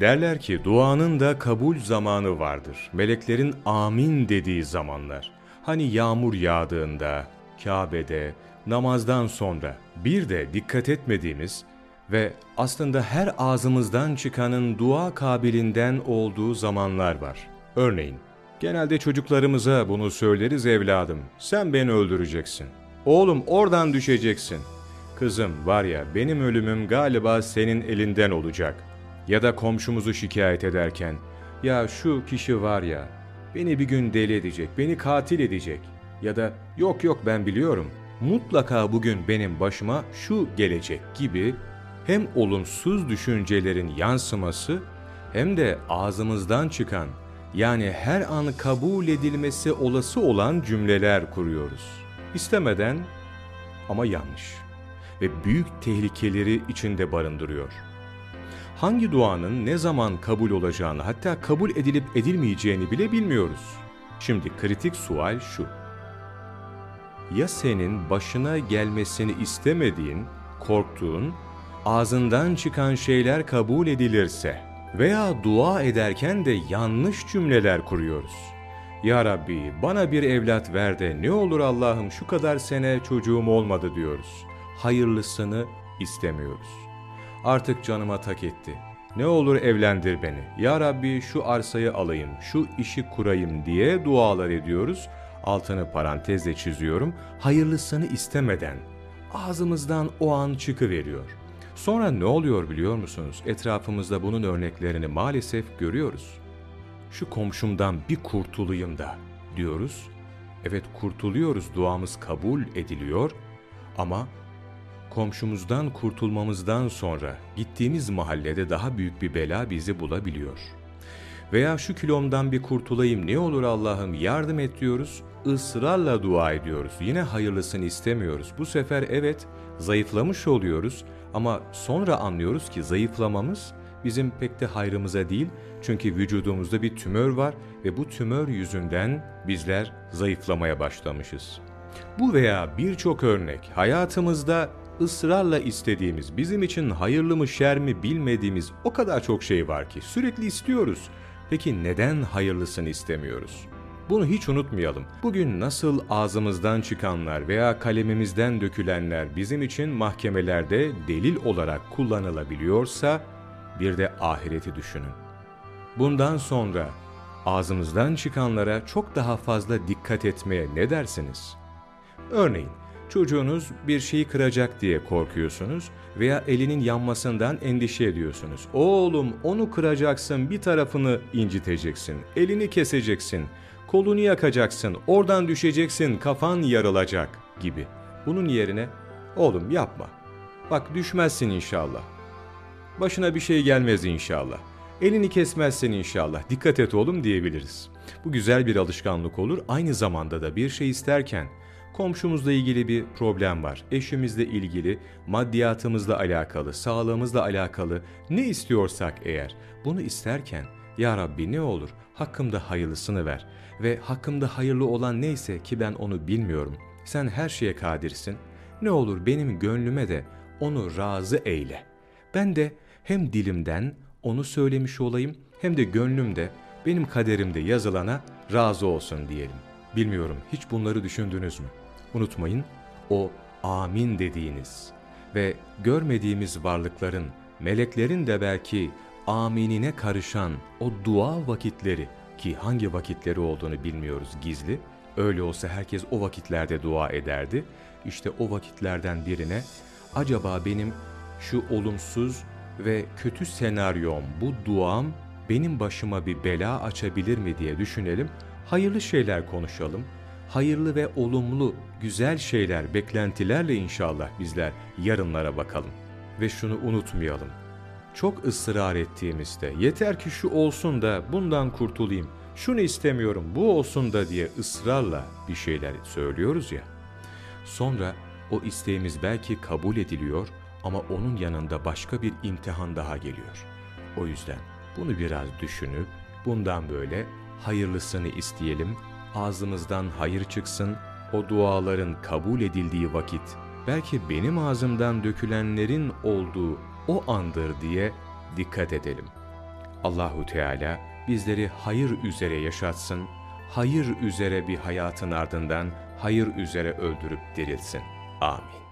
Derler ki duanın da kabul zamanı vardır. Meleklerin amin dediği zamanlar. Hani yağmur yağdığında, Kabe'de, namazdan sonra bir de dikkat etmediğimiz ve aslında her ağzımızdan çıkanın dua kabilinden olduğu zamanlar var. Örneğin, genelde çocuklarımıza bunu söyleriz evladım, sen beni öldüreceksin. Oğlum oradan düşeceksin. Kızım var ya benim ölümüm galiba senin elinden olacak. Ya da komşumuzu şikayet ederken, ya şu kişi var ya, beni bir gün deli edecek, beni katil edecek. Ya da yok yok ben biliyorum, mutlaka bugün benim başıma şu gelecek gibi hem olumsuz düşüncelerin yansıması hem de ağzımızdan çıkan yani her an kabul edilmesi olası olan cümleler kuruyoruz. İstemeden ama yanlış ve büyük tehlikeleri içinde barındırıyor. Hangi duanın ne zaman kabul olacağını hatta kabul edilip edilmeyeceğini bile bilmiyoruz. Şimdi kritik sual şu. Ya senin başına gelmesini istemediğin, korktuğun, ağzından çıkan şeyler kabul edilirse veya dua ederken de yanlış cümleler kuruyoruz. Ya Rabbi bana bir evlat ver de ne olur Allah'ım şu kadar sene çocuğum olmadı diyoruz. Hayırlısını istemiyoruz. Artık canıma tak etti. Ne olur evlendir beni. Ya Rabbi şu arsayı alayım, şu işi kurayım diye dualar ediyoruz. Altını parantezle çiziyorum. Hayırlısını istemeden ağzımızdan o an çıkıveriyor. Sonra ne oluyor biliyor musunuz? Etrafımızda bunun örneklerini maalesef görüyoruz. Şu komşumdan bir kurtulayım da diyoruz. Evet kurtuluyoruz, duamız kabul ediliyor ama komşumuzdan kurtulmamızdan sonra gittiğimiz mahallede daha büyük bir bela bizi bulabiliyor. Veya şu kilomdan bir kurtulayım ne olur Allah'ım yardım et diyoruz, ısrarla dua ediyoruz. Yine hayırlısını istemiyoruz. Bu sefer evet zayıflamış oluyoruz ama sonra anlıyoruz ki zayıflamamız bizim pek de hayrımıza değil. Çünkü vücudumuzda bir tümör var ve bu tümör yüzünden bizler zayıflamaya başlamışız. Bu veya birçok örnek hayatımızda ısrarla istediğimiz, bizim için hayırlı mı şer mi bilmediğimiz o kadar çok şey var ki sürekli istiyoruz. Peki neden hayırlısını istemiyoruz? Bunu hiç unutmayalım. Bugün nasıl ağzımızdan çıkanlar veya kalemimizden dökülenler bizim için mahkemelerde delil olarak kullanılabiliyorsa bir de ahireti düşünün. Bundan sonra ağzımızdan çıkanlara çok daha fazla dikkat etmeye ne dersiniz? Örneğin çocuğunuz bir şeyi kıracak diye korkuyorsunuz veya elinin yanmasından endişe ediyorsunuz. Oğlum onu kıracaksın, bir tarafını inciteceksin, elini keseceksin, kolunu yakacaksın, oradan düşeceksin, kafan yarılacak gibi. Bunun yerine oğlum yapma. Bak düşmezsin inşallah. Başına bir şey gelmez inşallah. Elini kesmezsin inşallah. Dikkat et oğlum diyebiliriz. Bu güzel bir alışkanlık olur. Aynı zamanda da bir şey isterken komşumuzla ilgili bir problem var. Eşimizle ilgili, maddiyatımızla alakalı, sağlığımızla alakalı ne istiyorsak eğer bunu isterken ya Rabbi ne olur hakkımda hayırlısını ver ve hakkımda hayırlı olan neyse ki ben onu bilmiyorum. Sen her şeye kadirsin. Ne olur benim gönlüme de onu razı eyle. Ben de hem dilimden onu söylemiş olayım hem de gönlümde benim kaderimde yazılana razı olsun diyelim. Bilmiyorum hiç bunları düşündünüz mü? Unutmayın o amin dediğiniz ve görmediğimiz varlıkların, meleklerin de belki aminine karışan o dua vakitleri ki hangi vakitleri olduğunu bilmiyoruz gizli. Öyle olsa herkes o vakitlerde dua ederdi. İşte o vakitlerden birine acaba benim şu olumsuz ve kötü senaryom, bu duam benim başıma bir bela açabilir mi diye düşünelim. Hayırlı şeyler konuşalım. Hayırlı ve olumlu, güzel şeyler, beklentilerle inşallah bizler yarınlara bakalım. Ve şunu unutmayalım. Çok ısrar ettiğimizde yeter ki şu olsun da bundan kurtulayım, şunu istemiyorum, bu olsun da diye ısrarla bir şeyler söylüyoruz ya. Sonra o isteğimiz belki kabul ediliyor ama onun yanında başka bir imtihan daha geliyor. O yüzden bunu biraz düşünüp bundan böyle hayırlısını isteyelim, ağzımızdan hayır çıksın, o duaların kabul edildiği vakit belki benim ağzımdan dökülenlerin olduğu o andır diye dikkat edelim. Allahu Teala bizleri hayır üzere yaşatsın, hayır üzere bir hayatın ardından hayır üzere öldürüp dirilsin. Amin.